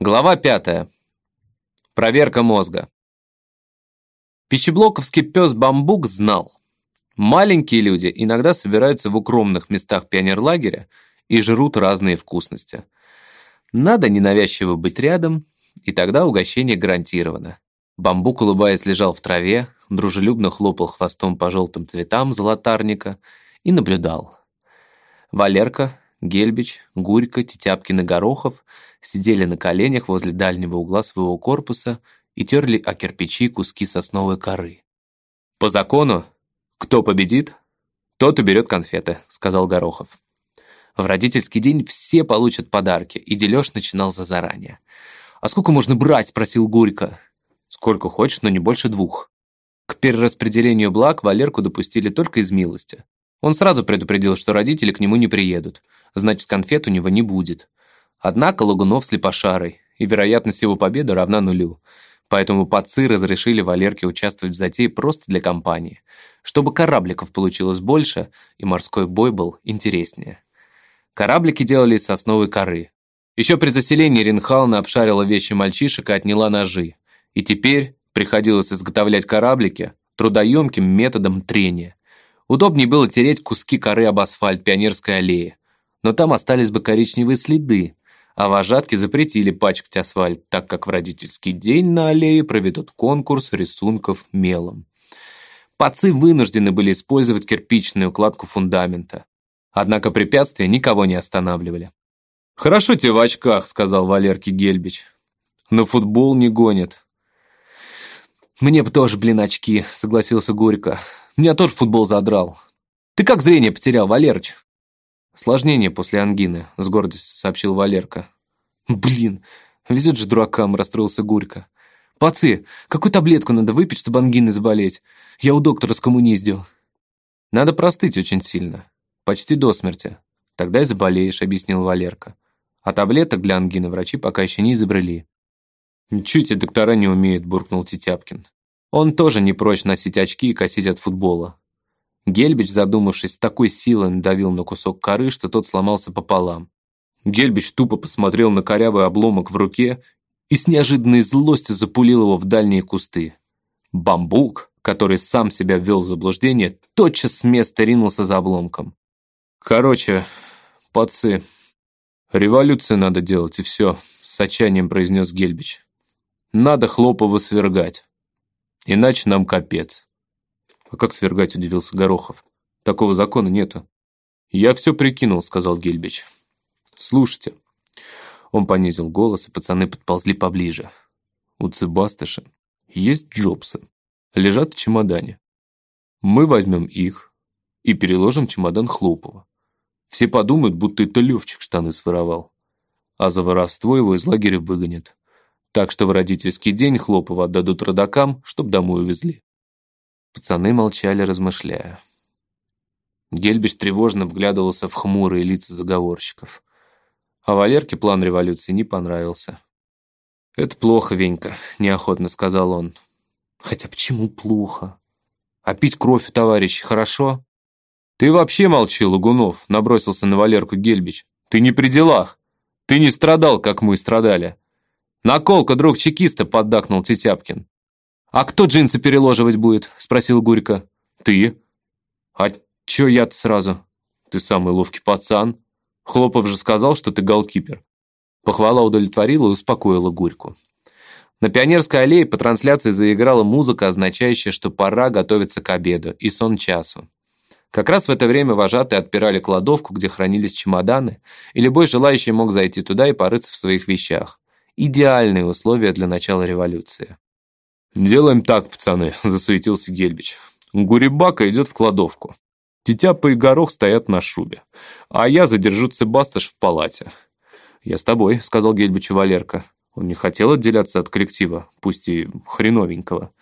Глава пятая. Проверка мозга. Пищеблоковский пес Бамбук знал. Маленькие люди иногда собираются в укромных местах пионерлагеря и жрут разные вкусности. Надо ненавязчиво быть рядом, и тогда угощение гарантировано. Бамбук, улыбаясь, лежал в траве, дружелюбно хлопал хвостом по желтым цветам золотарника и наблюдал. Валерка, Гельбич, Гурько, Тетяпкин и Горохов сидели на коленях возле дальнего угла своего корпуса и терли о кирпичи куски сосновой коры. «По закону, кто победит, тот и берет конфеты», — сказал Горохов. В родительский день все получат подарки, и дележ начинался заранее. «А сколько можно брать?» — спросил Гурько. «Сколько хочешь, но не больше двух». К перераспределению благ Валерку допустили только из милости. Он сразу предупредил, что родители к нему не приедут, значит, конфет у него не будет. Однако Лагунов слепошарый, и вероятность его победы равна нулю. Поэтому пацы разрешили Валерке участвовать в затее просто для компании, чтобы корабликов получилось больше, и морской бой был интереснее. Кораблики делали из сосновой коры. Еще при заселении Ринхална обшарила вещи мальчишек и отняла ножи. И теперь приходилось изготовлять кораблики трудоемким методом трения. Удобнее было тереть куски коры об асфальт Пионерской аллеи. Но там остались бы коричневые следы, а вожатки запретили пачкать асфальт, так как в родительский день на аллее проведут конкурс рисунков мелом. Пацы вынуждены были использовать кирпичную кладку фундамента. Однако препятствия никого не останавливали. «Хорошо тебе в очках», — сказал Валерке Гельбич. «Но футбол не гонит». «Мне бы тоже, блин, очки», — согласился Горько. «Меня тоже футбол задрал. Ты как зрение потерял, Валерыч?» «Сложнение после ангины», — с гордостью сообщил Валерка. «Блин, везет же дуракам», — расстроился Гурько. «Пацы, какую таблетку надо выпить, чтобы ангиной заболеть? Я у доктора скоммуниздил». «Надо простыть очень сильно. Почти до смерти. Тогда и заболеешь», — объяснил Валерка. «А таблеток для ангины врачи пока еще не изобрели». «Ничего тебе доктора не умеют», — буркнул Титяпкин. Он тоже не прочь носить очки и косить от футбола. Гельбич, задумавшись, с такой силой надавил на кусок коры, что тот сломался пополам. Гельбич тупо посмотрел на корявый обломок в руке и с неожиданной злостью запулил его в дальние кусты. Бамбук, который сам себя ввел в заблуждение, тотчас с места ринулся за обломком. «Короче, пацы, революцию надо делать, и все», — с отчаянием произнес Гельбич. «Надо Хлопова свергать, иначе нам капец». «А как свергать?» – удивился Горохов. «Такого закона нету». «Я все прикинул», – сказал Гельбич. «Слушайте». Он понизил голос, и пацаны подползли поближе. У Цибастыша есть Джобсы. Лежат в чемодане. Мы возьмем их и переложим чемодан Хлопова. Все подумают, будто это Левчик штаны своровал. А за воровство его из лагеря выгонят. Так что в родительский день Хлопова отдадут родакам, чтоб домой увезли. Пацаны молчали, размышляя. Гельбич тревожно вглядывался в хмурые лица заговорщиков. А Валерке план революции не понравился. «Это плохо, Венька», — неохотно сказал он. «Хотя почему плохо? А пить кровь у товарищей хорошо?» «Ты вообще молчи, Лагунов», — набросился на Валерку Гельбич. «Ты не при делах. Ты не страдал, как мы страдали». «Наколка, друг чекиста», — поддакнул Тетяпкин. «А кто джинсы переложивать будет?» – спросил Гурько. «Ты». «А чё я-то сразу?» «Ты самый ловкий пацан. Хлопов же сказал, что ты голкипер». Похвала удовлетворила и успокоила Гурьку. На Пионерской аллее по трансляции заиграла музыка, означающая, что пора готовиться к обеду и сон часу. Как раз в это время вожатые отпирали кладовку, где хранились чемоданы, и любой желающий мог зайти туда и порыться в своих вещах. Идеальные условия для начала революции. «Делаем так, пацаны», – засуетился Гельбич. «Гурибака идет в кладовку. Тетяпа и Горох стоят на шубе. А я задержу Цебасташ в палате». «Я с тобой», – сказал Гельбичу Валерка. Он не хотел отделяться от коллектива, пусть и хреновенького.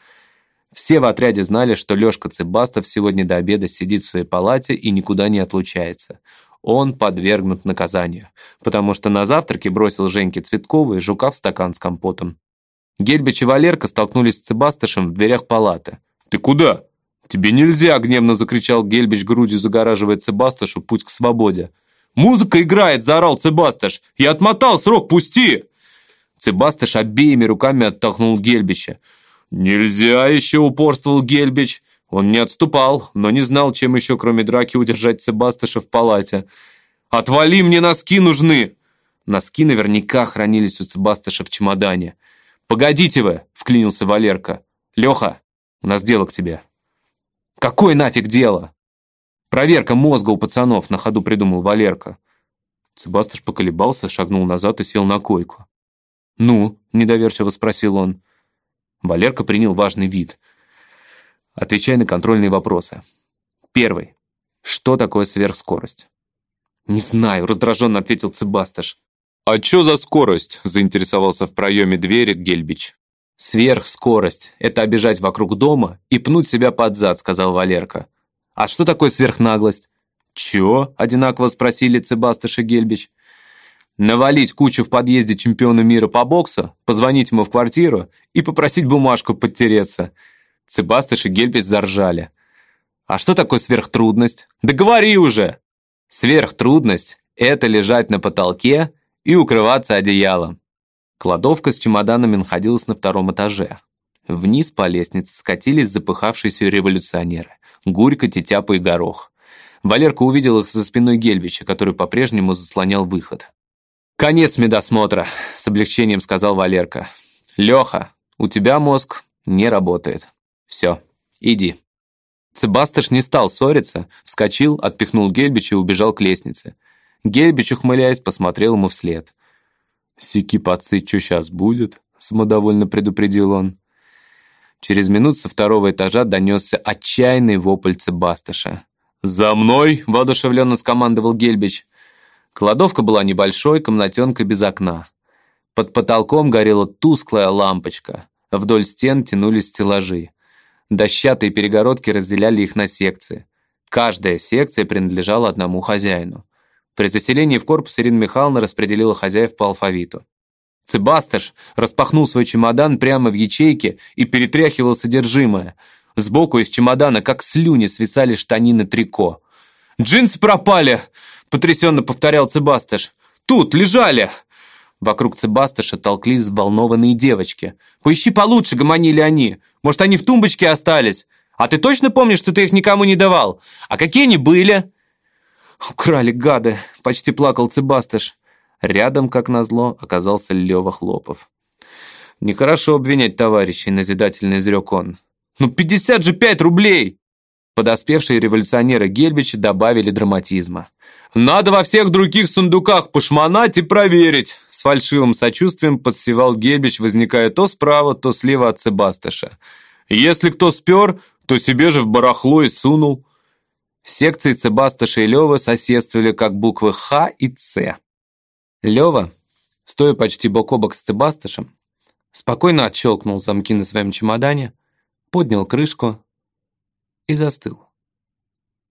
Все в отряде знали, что Лёшка Цыбастов сегодня до обеда сидит в своей палате и никуда не отлучается. Он подвергнут наказанию, потому что на завтраке бросил Женьке Цветковой жука в стакан с компотом. Гельбич и Валерка столкнулись с Цебастышем в дверях палаты. «Ты куда?» «Тебе нельзя!» — гневно закричал Гельбич, грудью загораживая Цебастышу путь к свободе. «Музыка играет!» — заорал Цебастыш. «Я отмотал срок, пусти!» Цыбастыш обеими руками оттолкнул Гельбича. «Нельзя еще!» — упорствовал Гельбич. Он не отступал, но не знал, чем еще, кроме драки, удержать Цыбастыша в палате. «Отвали, мне носки нужны!» Носки наверняка хранились у Цыбастыша в чемодане. «Погодите вы!» — вклинился Валерка. «Леха, у нас дело к тебе». «Какое нафиг дело?» «Проверка мозга у пацанов», — на ходу придумал Валерка. Цыбастыш поколебался, шагнул назад и сел на койку. «Ну?» — недоверчиво спросил он. Валерка принял важный вид. Отвечай на контрольные вопросы. Первый. Что такое сверхскорость? «Не знаю», — раздраженно ответил Цыбастыш. «А чё за скорость?» — заинтересовался в проеме двери Гельбич. «Сверхскорость — это обежать вокруг дома и пнуть себя под зад», — сказал Валерка. «А что такое сверхнаглость?» «Чё?» — одинаково спросили Цыбастыш и Гельбич. «Навалить кучу в подъезде чемпиона мира по боксу, позвонить ему в квартиру и попросить бумажку подтереться». Цыбастыш и Гельбич заржали. «А что такое сверхтрудность?» «Да говори уже!» «Сверхтрудность — это лежать на потолке и укрываться одеялом». Кладовка с чемоданами находилась на втором этаже. Вниз по лестнице скатились запыхавшиеся революционеры. Гурька, Тетяпа и Горох. Валерка увидел их за спиной Гельбича, который по-прежнему заслонял выход. «Конец медосмотра», — с облегчением сказал Валерка. «Леха, у тебя мозг не работает. Все, иди». Цебастыш не стал ссориться, вскочил, отпихнул Гельбича и убежал к лестнице. Гельбич, ухмыляясь, посмотрел ему вслед. «Сики что сейчас будет?» — самодовольно предупредил он. Через минут со второго этажа донесся отчаянный вопль Цебастыша. «За мной!» — воодушевленно скомандовал Гельбич. Кладовка была небольшой, комнатенка без окна. Под потолком горела тусклая лампочка. Вдоль стен тянулись стеллажи. Дощатые перегородки разделяли их на секции. Каждая секция принадлежала одному хозяину. При заселении в корпус Ирина Михайловна распределила хозяев по алфавиту. Цебастыш распахнул свой чемодан прямо в ячейке и перетряхивал содержимое. Сбоку из чемодана, как слюни, свисали штанины трико. «Джинсы пропали!» — потрясенно повторял Цебастыш. «Тут, лежали!» Вокруг Цебастыша толклись взволнованные девочки. «Поищи получше», — гомонили они. «Может, они в тумбочке остались? А ты точно помнишь, что ты их никому не давал? А какие они были?» «Украли, гады!» — почти плакал Цебастыш. Рядом, как назло, оказался Лёва Хлопов. «Нехорошо обвинять товарищей», — назидательно изрек он. «Ну, пятьдесят же пять рублей!» Подоспевшие революционеры Гельбича добавили драматизма. «Надо во всех других сундуках пошмонать и проверить!» С фальшивым сочувствием подсевал Гельбич, возникая то справа, то слева от Себастыша. «Если кто спер, то себе же в барахло и сунул». Секции Цебастыша и Лёва соседствовали как буквы «Х» и «Ц». Лёва, стоя почти бок о бок с Цебастышем, спокойно отщелкнул замки на своем чемодане, поднял крышку и застыл.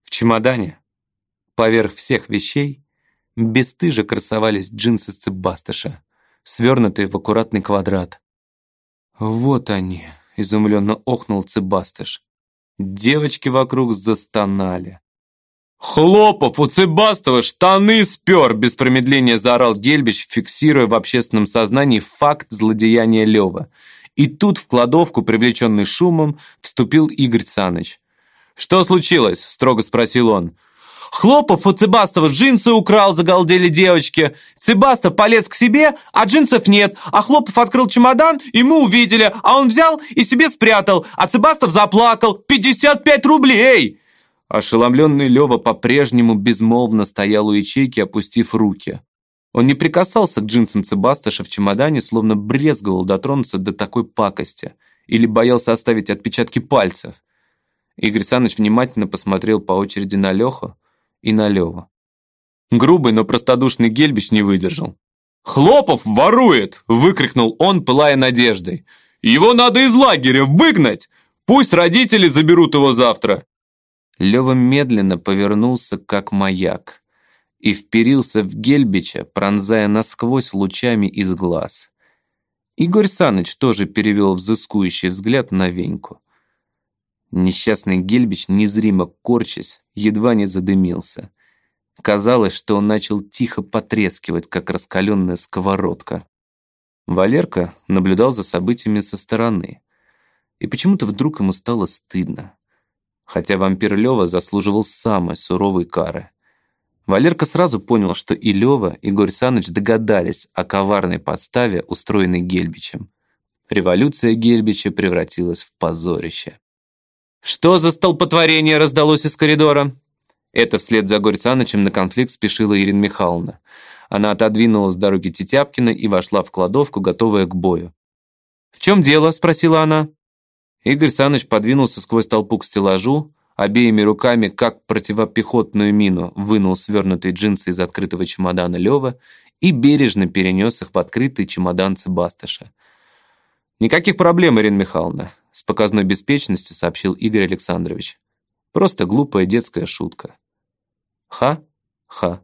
В чемодане Поверх всех вещей бесстыже красовались джинсы Цыбастыша, свернутые в аккуратный квадрат. «Вот они!» — изумленно охнул Цыбастыш. Девочки вокруг застонали. «Хлопов, у Цыбастова штаны спер!» Без промедления заорал Гельбич, фиксируя в общественном сознании факт злодеяния Лёва. И тут в кладовку, привлеченный шумом, вступил Игорь Саныч. «Что случилось?» — строго спросил он. Хлопов у Цыбастова джинсы украл, загалдели девочки. Цыбастов полез к себе, а джинсов нет. А Хлопов открыл чемодан, и мы увидели, а он взял и себе спрятал. А Цыбастов заплакал. 55 рублей!» Ошеломленный Лева по-прежнему безмолвно стоял у ячейки, опустив руки. Он не прикасался к джинсам Цыбастыша в чемодане, словно брезговал дотронуться до такой пакости. Или боялся оставить отпечатки пальцев. Игорь Саныч внимательно посмотрел по очереди на Леху, и на Лёву. Грубый, но простодушный Гельбич не выдержал. «Хлопов ворует!» – выкрикнул он, пылая надеждой. «Его надо из лагеря выгнать! Пусть родители заберут его завтра!» Лёва медленно повернулся, как маяк, и вперился в Гельбича, пронзая насквозь лучами из глаз. Игорь Саныч тоже перевел взыскующий взгляд на Веньку. Несчастный Гельбич, незримо корчась, едва не задымился. Казалось, что он начал тихо потрескивать, как раскаленная сковородка. Валерка наблюдал за событиями со стороны. И почему-то вдруг ему стало стыдно. Хотя вампир Лёва заслуживал самой суровой кары. Валерка сразу понял, что и Лёва, и Горь Саныч догадались о коварной подставе, устроенной Гельбичем. Революция Гельбича превратилась в позорище. «Что за столпотворение раздалось из коридора?» Это вслед за Горь Санычем на конфликт спешила Ирина Михайловна. Она отодвинула с дороги Тетяпкина и вошла в кладовку, готовая к бою. «В чем дело?» – спросила она. Игорь Саныч подвинулся сквозь толпу к стеллажу, обеими руками, как противопехотную мину, вынул свернутые джинсы из открытого чемодана Лёва и бережно перенес их в открытый чемодан Цебастыша. «Никаких проблем, Ирина Михайловна», — с показной беспечностью сообщил Игорь Александрович. «Просто глупая детская шутка». Ха-ха-ха.